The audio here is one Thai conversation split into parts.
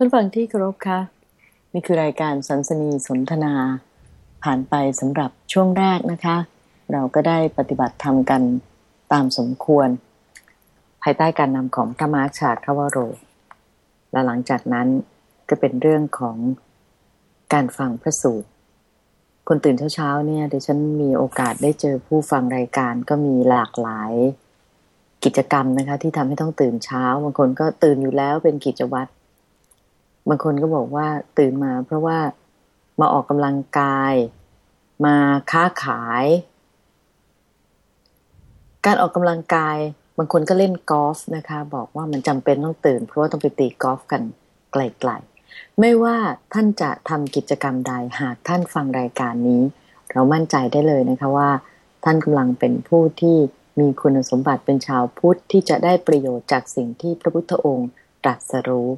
ท่านฟังที่เคารพคะนี่คือรายการสันสนีสนทนา ผ่านไปสำหรับช่วงแรกนะคะ เราก็ได้ปฏิบัติธรรมกันตามสมควร ภายใต้การนำของธรรมาชาติคาวโร และหลังจากนั้นก็เป็นเรื่องของการฟังพระสูตร คนตื่นเช้าๆเนี่ยเดิฉันมีโอกาสได้เจอผู้ฟังรายการก็มีหลากหลายกิจกรรมนะคะ ที่ทำให้ต้องตื่นเช้าบางคนก็ตื่นอยู่แล้วเป็นกิจวัตร บางคนก็บอกว่าตื่นมาเพราะว่ามาออกกำลังกาย มาค้าขาย การออกกำลังกาย บางคนก็เล่นกอล์ฟนะคะ บอกว่ามันจำเป็นต้องตื่น เพราะว่าต้องไปตีกอล์ฟกันไกลๆ ไม่ว่าท่านจะทำกิจกรรมใดหากท่านฟังรายการนี้ เรามั่นใจได้เลยนะคะว่า ท่านกำลังเป็นผู้ที่มีคุณสมบัติเป็นชาวพุทธที่จะได้ประโยชน์จากสิ่งที่พระพุทธองค์ตรัสรู้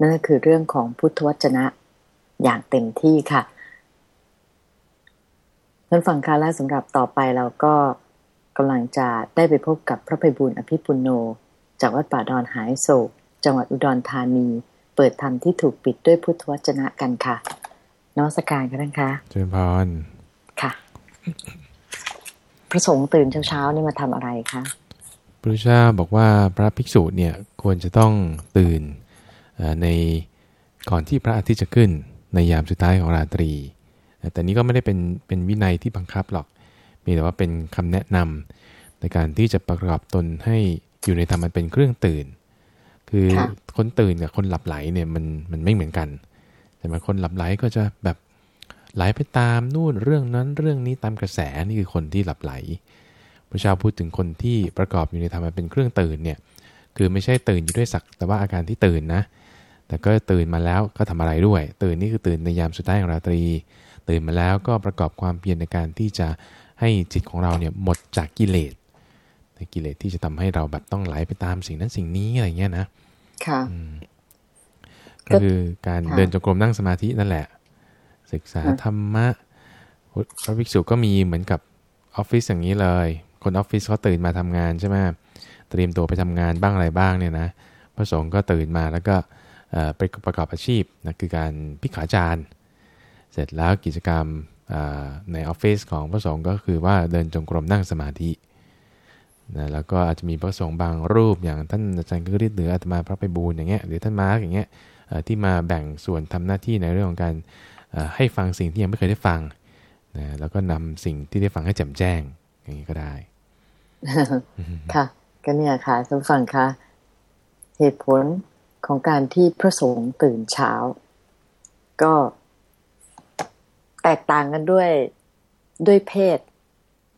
นั่นก็คือเรื่องของพุทธวจนะอย่างเต็มที่ค่ะท่านฟังค่ะและสำหรับต่อไปเราก็กำลังจะได้ไปพบกับพระภัยบุญอภิปุโน จากวัดป่าดอนหายโศก จังหวัดอุดรธานี เปิดธรรมที่ถูกปิดด้วยพุทธวจนะกันค่ะนวัสการกันนะคะเจริญพรค่ะ พระสงฆ์ตื่นเช้าๆนี่มาทำอะไรคะพระเจ้าบอกว่าพระภิกษุเนี่ยควรจะต้องตื่น ในก่อนที่พระอาทิตย์จะขึ้นในยามสุดท้ายของราตรี แต่นี้ก็ไม่ได้เป็นเป็นวินัยที่บังคับหรอก มีแต่ว่าเป็นคำแนะนำในการที่จะประกอบตนให้อยู่ในธรรมมันเป็นเครื่องตื่น คือคนตื่นกับคนหลับไหลเนี่ยมันมันไม่เหมือนกัน แต่มาคนหลับไหลก็จะแบบไหลไปตามนู่นเรื่องนั้นเรื่องนี้ตามกระแสนี่คือคนที่หลับไหล พระเจ้าพูดถึงคนที่ประกอบอยู่ในธรรมมันเป็นเครื่องตื่นเนี่ย คือไม่ใช่ตื่นอยู่ด้วยสักแต่ว่าอาการที่ตื่นนะ แต่ก็ตื่นมาแล้วก็ทำอะไรด้วย ตื่นนี่คือตื่นในยามสุดท้ายของราตรี ตื่นมาแล้วก็ประกอบความเพียรในการที่จะให้จิตของเราเนี่ยหมดจากกิเลสในกิเลสที่จะทำให้เราแบบต้องไหลไปตามสิ่งนั้นสิ่งนี้อะไรเงี้ยนะ ค่ะก็คือการเดินจงกรมนั่งสมาธินั่นแหละ ศึกษาธรรมะพระภิกษุก็มีเหมือนกับออฟฟิศอย่างนี้เลย คนออฟฟิศเขาตื่นมาทำงานใช่ไหมเตรียมตัวไปทำงานบ้างอะไรบ้างเนี่ยนะพระสงฆ์ก็ตื่นมาแล้วก็ ไปประกอบอาชีพนะคือการพิขาจารย์เสร็จแล้วกิจกรรมในออฟฟิศของพระสงฆ์ก็คือว่าเดินจงกรมนั่งสมาธินะแล้วก็อาจจะมีพระสงฆ์บางรูปอย่างท่านอาจารย์ก็ริดหรืออาตมาพระไปบูลอย่างเงี้ยหรือท่านมาร์กอย่างเงี้ยที่มาแบ่งส่วนทำหน้าที่ในเรื่องของการให้ฟังสิ่งที่ยังไม่เคยได้ฟังนะแล้วก็นำสิ่งที่ได้ฟังให้แจ่มแจ้ง อย่างนี้ก็ได้ ค่ะก็เนี่ยค่ะท่านฟังค่ะ เหตุผล ของการที่พระสงฆ์ตื่นเช้า ก็แตกต่างกันด้วยด้วยเพศ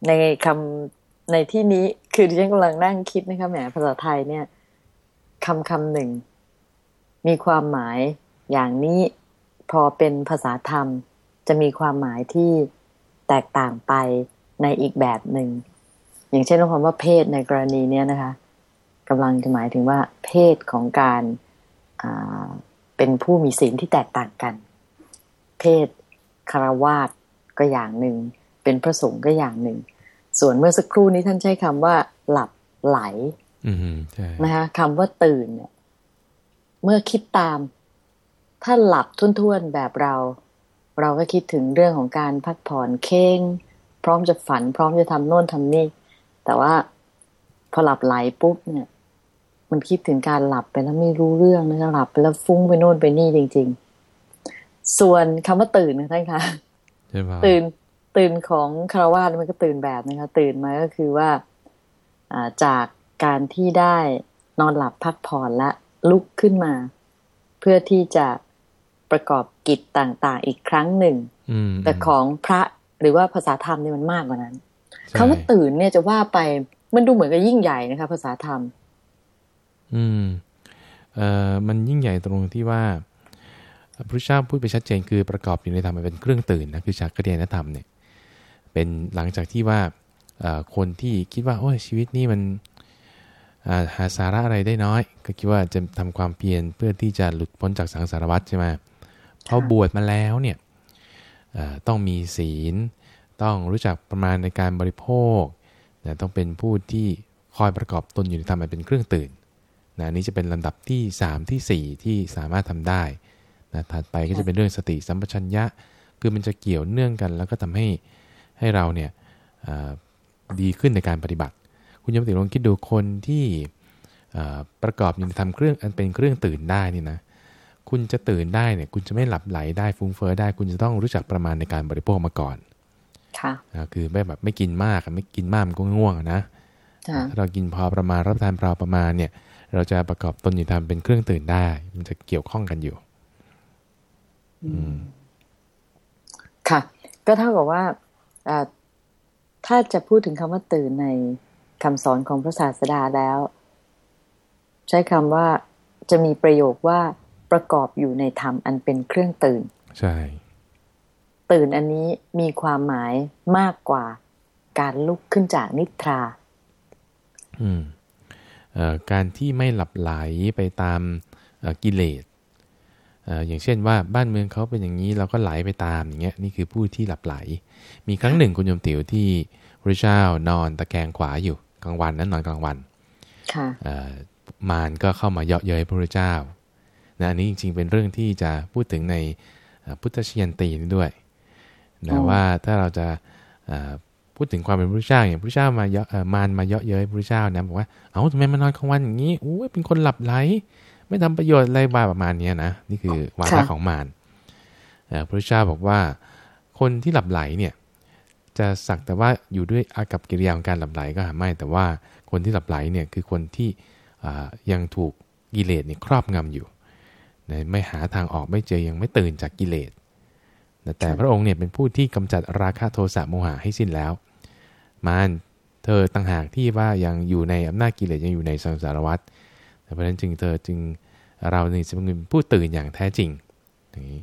ในคำในที่นี้คือที่ฉันกำลังนั่งคิดนะคะแหมภาษาไทยเนี่ยคำคำหนึ่ง มีความหมายอย่างนี้พอเป็นภาษาธรรม จะมีความหมายที่แตกต่างไปในอีกแบบหนึ่ง อย่างเช่นคำว่าเพศในกรณีเนี้ยนะคะกำลังจะหมายถึงว่าเพศของการ เป็นผู้มีศีลที่แตกต่างกัน เพศคารวาสก็อย่างหนึ่ง เป็นพระสงฆ์ก็อย่างหนึ่ง ส่วนเมื่อสักครู่นี้ท่านใช้คำว่า หลับไหลนะคะคำว่าตื่นเนี่ย เมื่อคิดตาม ถ้าหลับทุ่นๆแบบเรา เราก็คิดถึงเรื่องของการพักผ่อนเค้งพร้อมจะฝัน พร้อมจะทำโน่นทำนี่ แต่ว่าพอหลับไหลปุ๊บเนี่ย มันคิดถึงการหลับไปแล้วไม่รู้เรื่องนะคะหลับไปแล้วฟุ้งไปโน่นไปนี่จริง ๆ ส่วนคำว่าตื่นนะท่านคะตื่นตื่นของคารวาสมันก็ตื่นแบบนะคะตื่นมาก็คือว่าจากการที่ได้นอนหลับพักผ่อนและลุกขึ้นมา เพื่อที่จะประกอบกิจต่างๆ อีกครั้งหนึ่งแต่ของพระหรือว่าภาษาธรรมนี่มันมากกว่านั้นคำว่าตื่นเนี่ยจะว่าไปมันดูเหมือนกับยิ่งใหญ่นะคะ ภาษาธรรม อืมเอ่อมันยิ่งใหญ่ตรงที่ว่าพระเจ้าพูดไปชัดเจนคือประกอบอยู่ในธรรมเป็นเครื่องตื่นนะคือชักกระเดียนธรรมเนี่ยเป็นหลังจากที่ว่าคนที่คิดว่าโอ้ยชีวิตนี้มันหาสาระอะไรได้น้อย ก็คิดว่าจะทำความเพียรเพื่อที่จะหลุดพ้นจากสังสารวัฏใช่ไหมพอบวชมาแล้วเนี่ยต้องมีศีล ต้องรู้จักประมาณในการบริโภค ต้องเป็นผู้ที่คอยประกอบตนอยู่ในธรรมเป็นเครื่องตื่น นะอันนี้จะเป็นลำดับที่ 3 ที่ 4 ที่สามารถทำได้นะถัดไปก็จะเป็นเรื่องสติสัมปชัญญะ คือมันจะเกี่ยวเนื่องกัน แล้วก็ทำให้ให้เราเนี่ยอ่าดีขึ้นในการปฏิบัติ คุณยมติลองคิดดูคนที่อ่าประกอบอยู่ในทำเครื่องอันเป็นเครื่องตื่นได้นี่นะคุณจะตื่นได้เนี่ย คุณจะไม่หลับไหลได้ฟุ้งเฟ้อได้ คุณจะต้องรู้จักประมาณในการบริโภคมาก่อนค่ะนะคือไม่แบบไม่กินมากอะไม่กินมากมันก็ง่วงอะนะค่ะถ้าเรากินพอประมาณรับประทานพอประมาณเนี่ย เราจะประกอบตนอยู่ทำเป็นเครื่องตื่นได้ มันจะเกี่ยวข้องกันอยู่ อืม ค่ะ ก็เท่ากับว่าอ่าถ้าจะพูดถึงคำว่าตื่นในคำสอนของพระศาสดาแล้ว ใช้คำว่าจะมีประโยคว่าประกอบอยู่ในธรรมอันเป็นเครื่องตื่น ใช่ ตื่นอันนี้มีความหมายมากกว่าการลุกขึ้นจากนิทรา อืมเอ่อ การที่ไม่หลับไหลไปตามเอ่อกิเลสเอ่ออย่างเช่นว่าบ้านเมืองเขาเป็นอย่างนี้เราก็ไหลไปตามอย่างเงี้ยนี่คือผู้ที่หลับไหล มีครั้งหนึ่งคุณโยมติ๋วที่พระเจ้านอนตะแคงขวาอยู่กลางวันนั้นนอนกลางวันค่ะเอ่อมารก็เข้ามาเยาะเย้ยพระพุทธเจ้านะอันนี้จริงๆเป็นเรื่องที่จะพูดถึงในเอ่อพุทธชยันตีนี่ด้วยอ๋นะอว่าถ้าเราจะเอ่อ พูดถึงความเป็นพระเจ้าอย่างพระเจ้ามาเยาะมารมาเยาะเย้ยพระเจ้านะบอกว่าเอ้าทำไมมานอนกลางวันอย่างนี้อู้ยเป็นคนหลับไหล ไม่ทำประโยชน์อะไรบ้าประมาณเนี้ยนะนี่คือวาระของมารพระเจ้าบอกว่า คนที่หลับไหลเนี่ยจะสักแต่ว่าอยู่ด้วยอากับกิริยาของการหลับไหลก็หาไม่ แต่ว่าคนที่หลับไหลเนี่ยคือคนที่ยังถูกกิเลสเนี่ยครอบงำอยู่ ไม่หาทางออกไม่เจอยังไม่ตื่นจากกิเลส แต่พระองค์เนี่ยเป็นผู้ที่กำจัดราคะโทสะโมหะให้สิ้นแล้ว มารเธอต่างหากที่ว่ายังอยู่ในอำนาจกิเลสยังอยู่ในสังสารวัฏเพราะฉะนั้นจึงเธอจึงเราเนี่ยจะเป็นผู้ตื่นอย่างแท้จริงอย่างนี้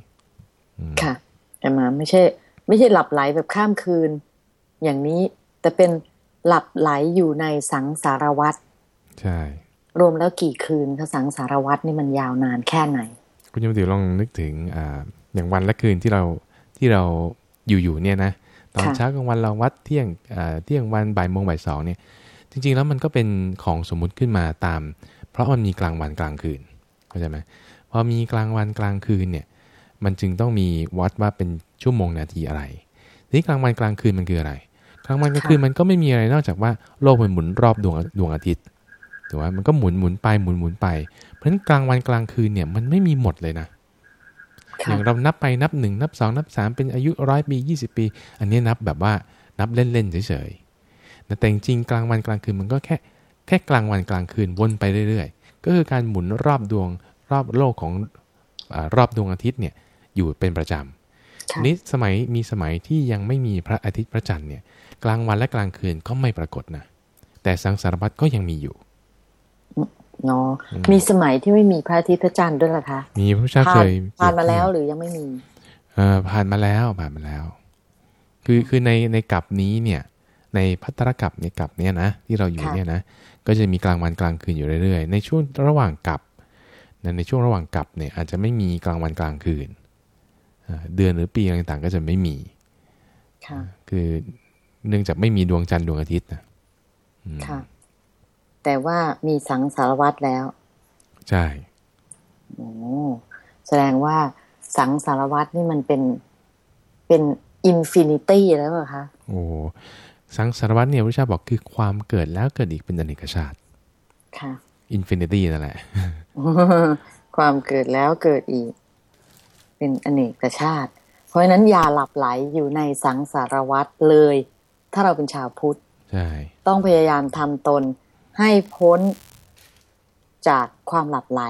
อืมค่ะแต่มาไม่ใช่ ไม่ใช่หลับไหลแบบข้ามคืน อย่างนี้แต่เป็นหลับไหลอยู่ในสังสารวัตรใช่ รวมแล้วกี่คืนคะสังสารวัตรนี่มันยาวนานแค่ไหน คุณยมติวลองนึกถึงอ่าอย่างวันและคืนที่เรา ที่เราอยู่อยู่เนี่ยนะตอนค่ะเช้ากลางวันเราวัดเที่ยงอ่าเที่ยงวันบ่ายโมงบ่ายสองเนี่ย จริง ๆ แล้วมันก็เป็นของสมมุติขึ้นมาตาม เพราะมันมีกลางวันกลางคืนเข้าใจไหมพอมีกลางวันกลางคืนเนี่ย มันจึงต้องมีวัดว่าเป็นชั่วโมงนาทีอะไรทีนี้กลางวันกลางคืนมันคืออะไร กลางวันกลางคืนมันก็ไม่มีอะไรนอกจากว่าโลกมันหมุนรอบดวงดวงอาทิตย์ถูกไหมมันก็หมุนหมุนไปหมุนหมุนไป เพราะฉะนั้นกลางวันกลางคืนเนี่ยมันไม่มีหมดเลยนะ อค่ะย่างเรานับไปนับหนึ่งนับสองนับสามเป็นอายุร้อยปียี่สิบปี อันนี้นับแบบว่านับเล่นๆเฉยๆแต่จริงๆกลางวันกลางคืนมันก็แค่แค่กลางวันกลางคืนวนไปเรื่อยๆ ก็คือการหมุนรอบดวงรอบโลกของอารอบดวงอาทิตย์เนี่ยอยู่เป็นประจำค่ะนี้สมัยมีสมัยที่ยังไม่มีพระอาทิตย์พระจันทร์เนี่ยกลางวันและกลางคืนก็ไม่ปรากฏนะแต่สังสารวัตรก็ยังมีอยู่ เนาะอืมมีสมัยที่ไม่มีพระอาทิตย์พระจันทร์ด้วยเหรอคะมีพระพุทธเจ้าผ่าเคนยผ่านมาแล้วหรือยังไม่มี เอ่อผ่านมาแล้วผ่านมาแล้ว คือคือในในกลับนี้เนี่ย ในพัทธรกับในกลับเนี่ยนะที่เราอยู่ค่ะเนี่ยนะก็จะมีกลางวันกลางคืนอยู่เรื่อยๆ ในช่วงระหว่างกลับนะในช่วงระหว่างกลับเนี่ยอาจจะไม่มีกลางวันกลางคืนเอ่อเดือนหรือปีอะไรต่างๆก็จะไม่มีค่ะคือเนื่องจากไม่มีดวงจันทร์ดวงอาทิตย์นะอืมค่ะ แต่ว่ามีสังสารวัตรแล้ว ใช่โอ้แสดงว่าสังสารวัฏนี่มันเป็นเป็น infinity แล้วเหรอคะโอ้สังสารวัฏเนี่ยพระเจ้าบอกคือความเกิดแล้วเกิดอีกเป็นอเนกชาติ ค่ะ infinity นั่นแหละ ความเกิดแล้วเกิดอีก เป็นอเนกชาติ เพราะฉะนั้นอย่าหลับไหลอยู่ในสังสารวัฏเลย ถ้าเราเป็นชาวพุทธใช่ ต้องพยายามทำตน ให้พ้นจากความหลับไหล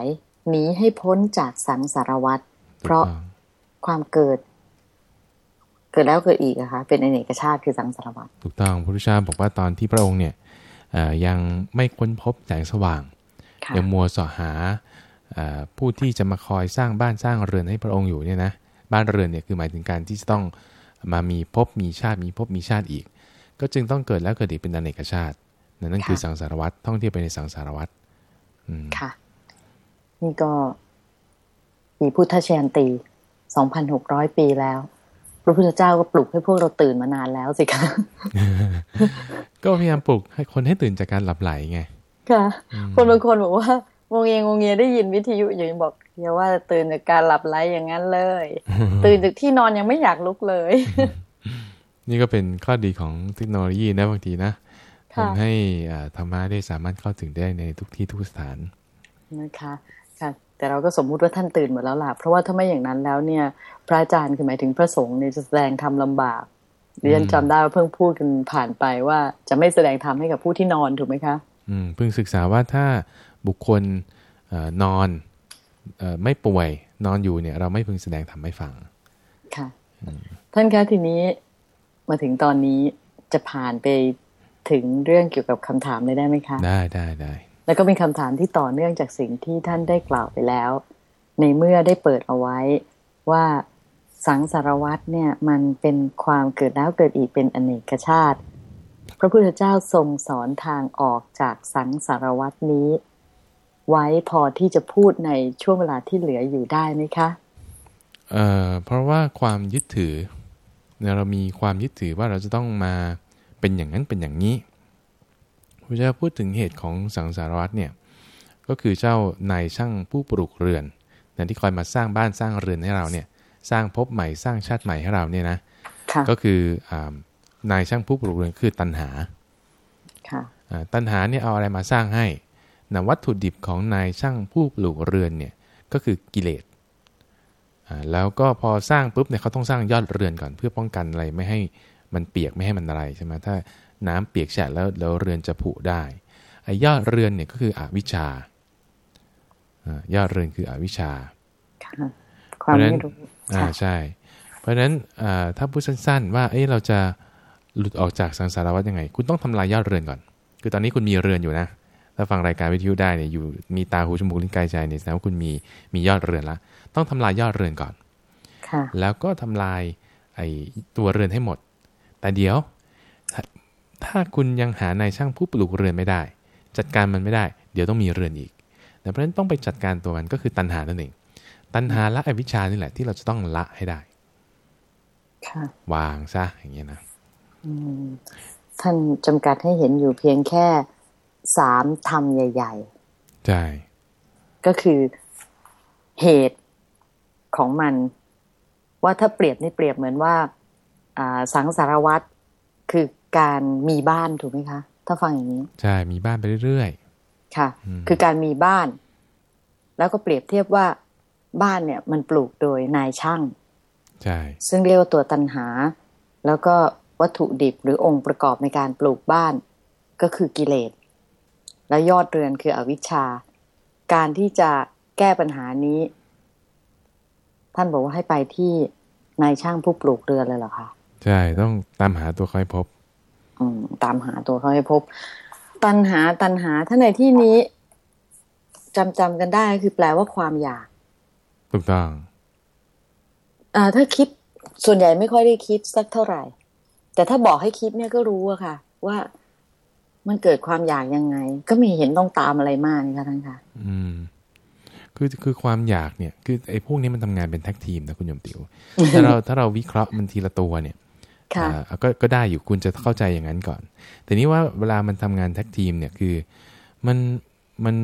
หนีให้พ้นจากสังสารวัตรเพราะถูกต้องความเกิด เกิดแล้วเกิดอีกอะคะเป็นอเนกชาติคือสังสารวัตรถูกต้องพระพุทธเจ้าบอกว่าตอนที่พระองค์เนี่ยเอ่อยังไม่ค้นพบแสงสว่างค่ะยังมัวเสาะหาเอ่อผู้ที่จะมาคอยสร้างบ้านสร้างเรือนให้พระองค์อยู่เนี่ยนะบ้านเรือนเนี่ยคือหมายถึงการที่จะต้องมามีภพมีชาติมีภพมีชาติอีก ก็จึงต้องเกิดแล้วเกิดอีกเป็นอเนกชาติ นั่นนั่นคือสังสารวัฏท่องเที่ยวไปในสังสารวัฏอืมค่ะ นี่ก็มีพุทธชยันตี2,600ปีแล้ว พระพุทธเจ้าก็ปลุกให้พวกเราตื่นมานานแล้วสิคะก็พยายามปลุกให้คนให้ตื่นจากการหลับไหลไง ค่ะอืมคนบางคนบอกว่างงเงียงงเงียได้ยินวิทยุอยู่ยังบอกอย่าว่าตื่นจากการหลับไหลอย่างนั้นเลย ตื่นจากที่นอนยังไม่อยากลุกเลย นี่ก็เป็นข้อดีของเทคโนโลยีนะบางทีนะ ทำให้ธรรมะได้สามารถเข้าถึงได้ในทุกที่ทุกสถานนะคะค่ะแต่เราก็สมมุติว่าท่านตื่นหมดแล้วล่ะเพราะว่าถ้าไม่อย่างนั้นแล้วเนี่ย พระอาจารย์คือหมายถึงพระสงฆ์เนี่ยจะแสดงธรรมลำบากเรียนจำได้ว่าเพิ่งพูดกันผ่านไปว่าจะไม่แสดงธรรมให้กับผู้ที่นอนถูกไหมคะ อืมเพิ่งศึกษาว่าถ้าบุคคลนอนอไม่ป่วยนอนอยู่เนี่ย เราไม่พึงแสดงธรรมให้ฟัง ค่ะ ท่านคะทีนี้มาถึงตอนนี้จะผ่านไป ถึงเรื่องเกี่ยวกับคำถามเลยได้ไหมคะ ได้ได้ได้แล้วก็เป็นคำถามที่ต่อเนื่องจากสิ่งที่ท่านได้กล่าวไปแล้ว ในเมื่อได้เปิดเอาไว้ว่าสังสารวัตเนี่ยมันเป็นความเกิดแล้วเกิดอีกเป็นอเนกชาติ พระพุทธเจ้าทรงสอนทางออกจากสังสารวัตนี้ ไว้พอที่จะพูดในช่วงเวลาที่เหลืออยู่ได้ไหมคะเอ่อเพราะว่าความยึดถือเนี่ยเรามีความยึดถือว่าเราจะต้องมา เป็นอย่างนั้นเป็นอย่างนี้พระเจ้าพูดถึงเหตุของสังสารวัตเนี่ยก็คือเจ้านายช่างผู้ปลูกเรือนนั่นที่คอยมาสร้างบ้านสร้างเรือนให้เราเนี่ยสร้างภพใหม่สร้างชาติใหม่ให้เราเนี่ยนะก็คืออนายช่างผู้ปลูกเรือนคือตัณหาตัณหาเนี่ยเอาอะไรมาสร้างให้นวัตถุดิบของนายช่างผู้ปลูกเรือนเนี่ยก็คือกิเลสแล้วก็พอสร้างปุ๊บเนี่ยเขาต้องสร้างยอดเรือนก่อน เพื่อป้องกันอะไรไม่ให้ มันเปียกไม่ให้มันอะไรใช่ไหมถ้าน้ำเปียกแฉะแล้วแล้วเรือนจะผุได้ไอ้ยอดเรือนเนี่ยก็คืออวิชชายอดเรือนคืออวิชชาความไม่รู้อ่าใช่ เพราะฉะนั้นถ้าพูดสั้น ๆ ว่าเอ้เราจะหลุดออกจากสังสารวัฏยังไง คุณต้องทำลายยอดเรือนก่อน คือตอนนี้คุณมีเรือนอยู่นะ ถ้าฟังรายการวิทยุได้เนี่ยอยู่มีตาหูจมูกลิ้นกายใจเนี่ยแสดงว่าคุณมีมียอดเรือนละต้องทำลายยอดเรือนก่อนแล้วก็ทำลายไอ้ตัวเรือนให้หมด แต่เดี๋ยว ถ้าคุณยังหานายช่างผู้ปลูกเรือนไม่ได้ จัดการมันไม่ได้ เดี๋ยวต้องมีเรือนอีกเพราะฉะนั้นต้องไปจัดการตัวมันก็คือตัณหานั่นเอง ตัณหาละอวิชชานี่แหละที่เราจะต้องละให้ได้วางซะอย่างเงี้ยนะท่านจำกัดให้เห็นอยู่เพียงแค่สามธรรมใหญ่ๆใช่ก็คือเหตุของมัน ว่าถ้าเปรียบนี่เปรียบเหมือนว่า สังสารวัตรคือการมีบ้านถูกไหมคะ ถ้าฟังอย่างนี้ ใช่ มีบ้านไปเรื่อยๆ ค่ะ คือการมีบ้าน แล้วก็เปรียบเทียบว่าบ้านเนี่ยมันปลูกโดยนายช่าง ใช่ ซึ่งเรียกว่าตัวตันหา แล้วก็วัตถุดิบหรือองค์ประกอบในการปลูกบ้านก็คือกิเลส และยอดเรือนคืออวิชชา การที่จะแก้ปัญหานี้ ท่านบอกว่าให้ไปที่นายช่างผู้ปลูกเรือนเลยเหรอคะ ใช่ต้องตามหาตัวเขาให้พบ อืมตามหาตัวเขาให้พบ ตันหาตันหาถ้าในที่นี้จำจำกันได้คือแปลว่าความอยากถูกต้องอ่า ถ้าคิดส่วนใหญ่ไม่ค่อยได้คิดสักเท่าไหร่ แต่ถ้าบอกให้คิดเนี่ยก็รู้อะค่ะ ว่ามันเกิดความอยากยังไง ก็ไม่เห็นต้องตามอะไรมากนะคะท่านค่ะ อืม คือคือความอยากเนี่ย คือไอ้พวกนี้มันทำงานเป็นแท็กทีมนะคุณยมติวถ้าเราถ้าเราวิเคราะห์มันทีละตัวเนี่ยค่ะ ก็ก็ได้อยู่คุณจะเข้าใจอย่างนั้นก่อน แต่นี้ว่าเวลามันทำงานแท็กทีมเนี่ยคือมันมัน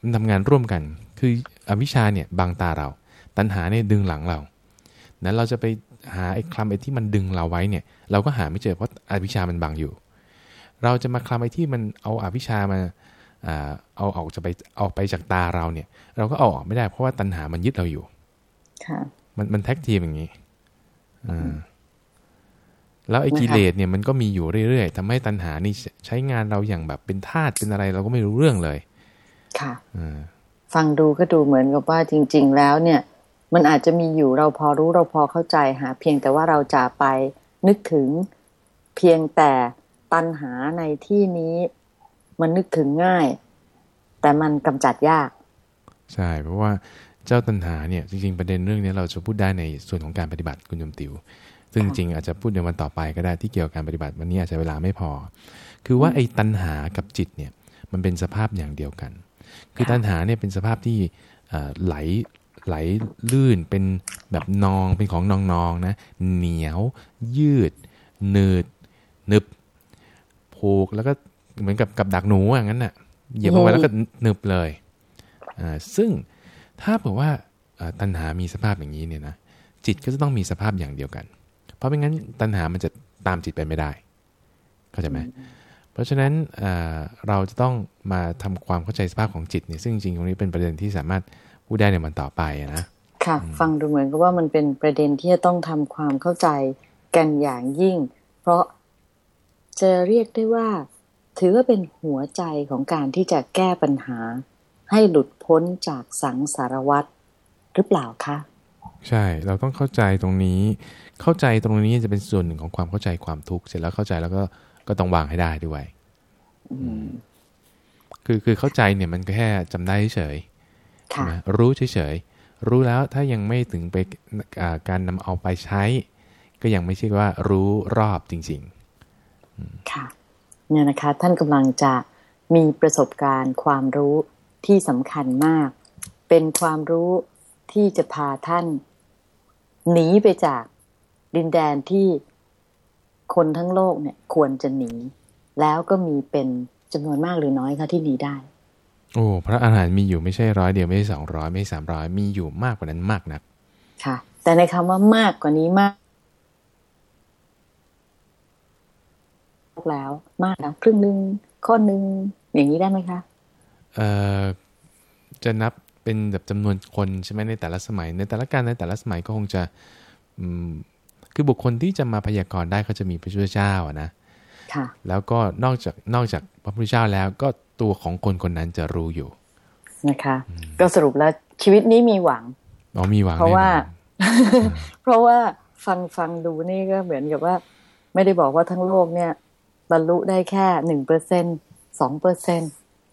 มันทำงานร่วมกัน คืออวิชาเนี่ยบางตาเรา ตัณหาเนี่ยดึงหลังเรานั้นเราจะไปหาไอ้คลำไอ้ที่มันดึงเราไว้เนี่ย เราก็หาไม่เจอเพราะอวิชามันบังอยู่ เราจะมาคลำไอ้ที่มันเอาอาวิชามาเอาออกจะไปออกไปจากตาเราเนี่ย เราก็เอาออกไม่ได้เพราะว่าตัณหามันยึดเราอยู่ ค่ะ มันมันแท็กทีมอย่างนี้ อ่า แล้วไอ้กิเลสเนี่ยมันก็มีอยู่เรื่อยๆทำให้ตัณหานี่ใช้งานเราอย่างแบบเป็นทาสเป็นอะไรเราก็ไม่รู้เรื่องเลย ค่ะฟังดูก็ดูเหมือนกับว่าจริง ๆ แล้วเนี่ย มันอาจจะมีอยู่เราพอรู้เราพอเข้าใจหาเพียงแต่ว่าเราจะไปนึกถึงเพียงแต่ตัณหาในที่นี้มันนึกถึงง่าย แต่มันกำจัดยาก ใช่เพราะว่า เจ้าตัณหาเนี่ยจริงๆประเด็นเรื่องนี้เราจะพูดได้ในส่วนของการปฏิบัติคุณยมติว ซึ่งจริงอาจจะพูดในวันต่อไปก็ได้ที่เกี่ยวกับการปฏิบัติวันนี้อาจจะเวลาไม่พอ คือว่าไอ้ตัณหากับจิตเนี่ยมันเป็นสภาพอย่างเดียวกัน คือตัณหาเนี่ยเป็นสภาพที่ไหลไหลลื่นเป็นแบบนองเป็นของนองนนะเหนียว ยืดหนืดนึบผูกแล้วก็เหมือนกับกับดักหนูอย่างนั้นน่ะเหยียบเอาไว้แล้วก็นึบเลยอ่าซึ่ง ถ้าบอกว่าตัณหามีสภาพอย่างนี้เนี่ยนะจิตก็จะต้องมีสภาพอย่างเดียวกัน เพราะไม่งั้นตัณหามันจะตามจิตไปไม่ได้เข้าใจไหมเพราะฉะนั้นเราจะต้องมาทำความเข้าใจสภาพของจิตเนี่ยซึ่งจริงๆตรงนี้เป็นประเด็นที่สามารถพูดได้ในวันต่อไปนะค่ะ ฟังดูเหมือนกับว่ามันเป็นประเด็นที่จะต้องทำความเข้าใจกันอย่างยิ่ง เพราะจะเรียกได้ว่า ถือว่าเป็นหัวใจของการที่จะแก้ปัญหา ให้หลุดพ้นจากสังสารวัตรหรือเปล่าคะ ใช่เราต้องเข้าใจตรงนี้ เข้าใจตรงนี้จะเป็นส่วนหนึ่งของความเข้าใจความทุกข์เสร็จแล้วเข้าใจแล้วก็ก็ต้องวางให้ได้ด้วยคือคือเข้าใจเนี่ยมันก็แค่จำได้เฉยรู้เฉยๆรู้แล้วถ้ายังไม่ถึงไปการนำเอาไปใช้ ก็ยังไม่ใช่ว่ารู้รอบจริงๆค่ะเนี่ยนะคะ ท่านกำลังจะมีประสบการณ์ความรู้ ที่สำคัญมาก เป็นความรู้ที่จะพาท่าน หนีไปจากดินแดนที่คนทั้งโลกเนี่ยควรจะหนี แล้วก็มีเป็นจำนวนมากหรือน้อยคะที่หนีได้ โอ้พระอาหารมีอยู่ไม่ใช่ร้อยเดียวไม่ใช่สองร้อยไม่สามร้อยมีอยู่มากกว่านั้นมากนัก ค่ะ แต่ในคำว่ามากกว่านี้มากแล้วมากแล้วครึ่งหนึ่งข้อหนึ่งอย่างนี้ได้ไหมคะเอ่อ จะนับเป็นแบบจำนวนคนใช่ไหมในแต่ละสมัย ในแต่ละการในแต่ละสมัยก็คงจะคือบุคคลที่จะมาพยากรณ์ได้เขาจะมีพระพุทธเจ้าอะนะแล้วก็นอกจากนอกจากพระพุทธเจ้าแล้วก็ตัวของคนคนนั้นจะรู้อยู่ นะคะ ก็สรุปแล้วชีวิตนี้มีหวังอ๋อมีหวังเพราะว่า เพราะว่าฟังฟังดูนี่ก็เหมือนกับว่า ไม่ได้บอกว่าทั้งโลกเนี่ย บรรลุได้แค่หนึ่งเปอร์เซ็นสองเปอร์เซ็น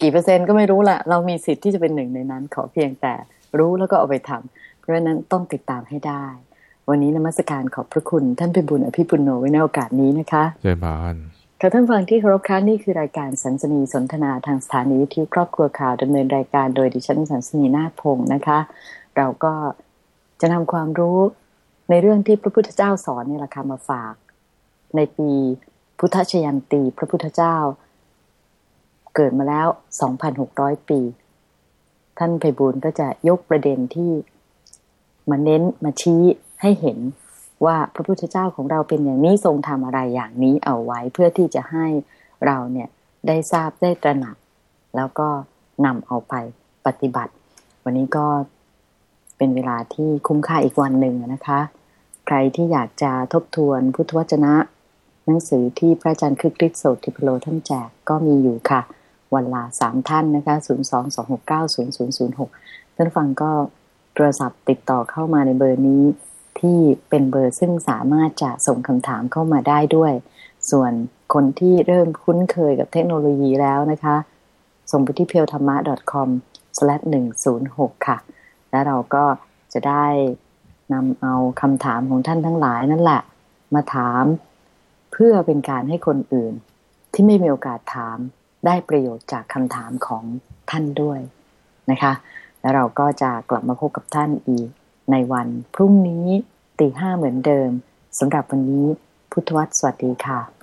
กี่เปอร์เซ็นต์ก็ไม่รู้แหละเรามีสิทธิ์ที่จะเป็นหนึ่งในนั้นขอเพียงแต่รู้แล้วก็เอาไปทำเพราะฉะนั้นต้องติดตามให้ได้ วันนี้นมัสการขอบพระคุณ ท่านเป็นบุญอภิปุโนไว้ในโอกาสนี้นะคะเจริญพรค่ะท่านฟังที่เคารพค้านี่คือรายการสันสนีสนทนาทางสถานีวิทยุครอบครัวข่าวดำเนินรายการโดยดิฉันสันสนีนาพงศ์นะคะ เราก็จะนำความรู้ในเรื่องที่พระพุทธเจ้าสอนนี่แหละค่ะมาฝาก ในปีพุทธชยันตีพระพุทธเจ้า เกิดมาแล้ว 2,600 ปี ท่านไพบูลก็จะยกประเด็นที่มาเน้นมาชี้ให้เห็นว่าพระพุทธเจ้าของเราเป็นอย่างนี้ทรงทำอะไรอย่างนี้เอาไว้เพื่อที่จะให้เราเนี่ยได้ทราบได้ตระหนัก แล้วก็นำเอาไปปฏิบัติ วันนี้ก็เป็นเวลาที่คุ้มค่าอีกวันหนึ่งนะคะ ใครที่อยากจะทบทวนพุทธวจนะ หนังสือที่พระอาจารย์คึกฤทธิ์โสติพโลท่านแจกก็มีอยู่ค่ะ วันลาสามท่านนะคะศูนย์สองสองหกเก้าศูนย์ศูนย์ศูนย์หกท่านฟังก็โทรศัพท์ติดต่อเข้ามาในเบอร์นี้ที่เป็นเบอร์ซึ่งสามารถจะส่งคำถามเข้ามาได้ด้วย ส่วนคนที่เริ่มคุ้นเคยกับเทคโนโลยีแล้วนะคะ ส่งไปที่เพียวธรรมะ .com หนึ่งศูนย์หกค่ะ แล้วเราก็จะได้นำเอาคำถามของท่านทั้งหลายนั่นแหละ มาถามเพื่อเป็นการให้คนอื่นที่ไม่มีโอกาสถาม ได้ประโยชน์จากคำถามของท่านด้วยนะคะ แล้วเราก็จะกลับมาพบกับท่านอีก ในวันพรุ่งนี้ตีห้าเหมือนเดิมสำหรับวันนี้พุทธวัตรสวัสดีค่ะ